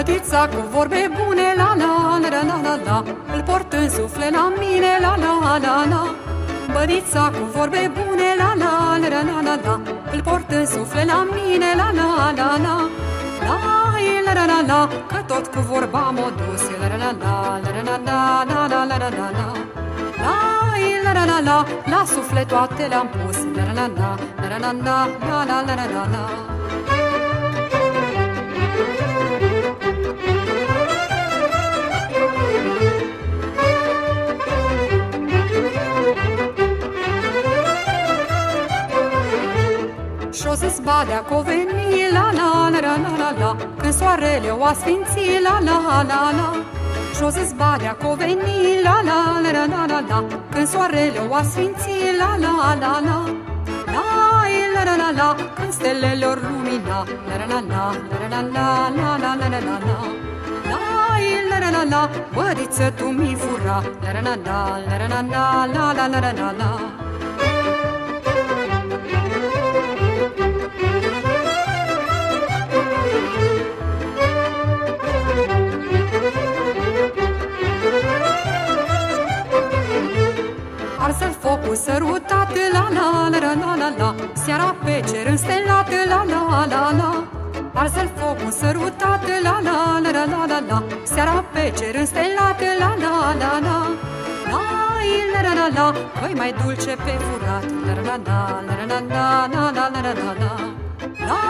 Bădița cu vorbe bune, la la la la la la la Îl port în suflet la mine, la la la la Bădița cu vorbe bune, la la la la la la la Îl port în suflet la mine, la la la la La la la la la Că tot cu vorba m-o dus La la la la la la la la la la la la La la la la la La suflet toate le-am pus La la la la la la la la la la la la Și-o zis badea că veni la la la la la la la Când soarele o asfinți la la la la Și-o zis badea că veni la la la la la la la Când soarele o asfinți la la la la La la la la la Când stelele ori lumina La la la la la la la la la la la la la La la la la Bădiță tu mi fura La la la la la la la la la la la la Arsă-l focul sărutat, la la la la la la la Seara pe cer înstelat, la la la la Arsă-l focul sărutat, la la la la la la la Seara pe cer înstelat, la la la la La la la la la Păi mai dulce pe furat, la la la la la la la la la la la la La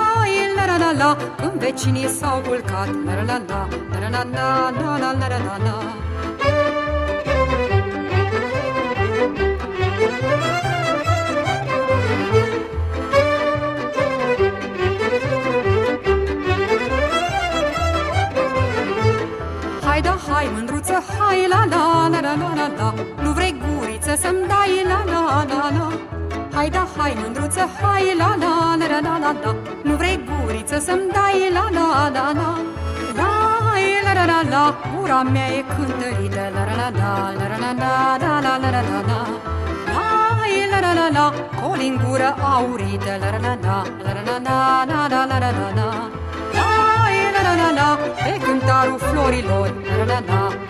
la la la la Când vecinii s-au culcat, la la la la la la la la la la la la hai, la la la la la la la Nu vrei guriță să-mi dai, la la la la Hai da, hai, mândruță, hai, la la la la la la la Nu vrei guriță să-mi dai, la la la la La la la la la Gura mea e cântărită, la la la la la la la la la la la la La la la la la Coli în gură aurită, la la la la la la la la la la la la la la la la Pe cântarul florilor La la la la la la la la la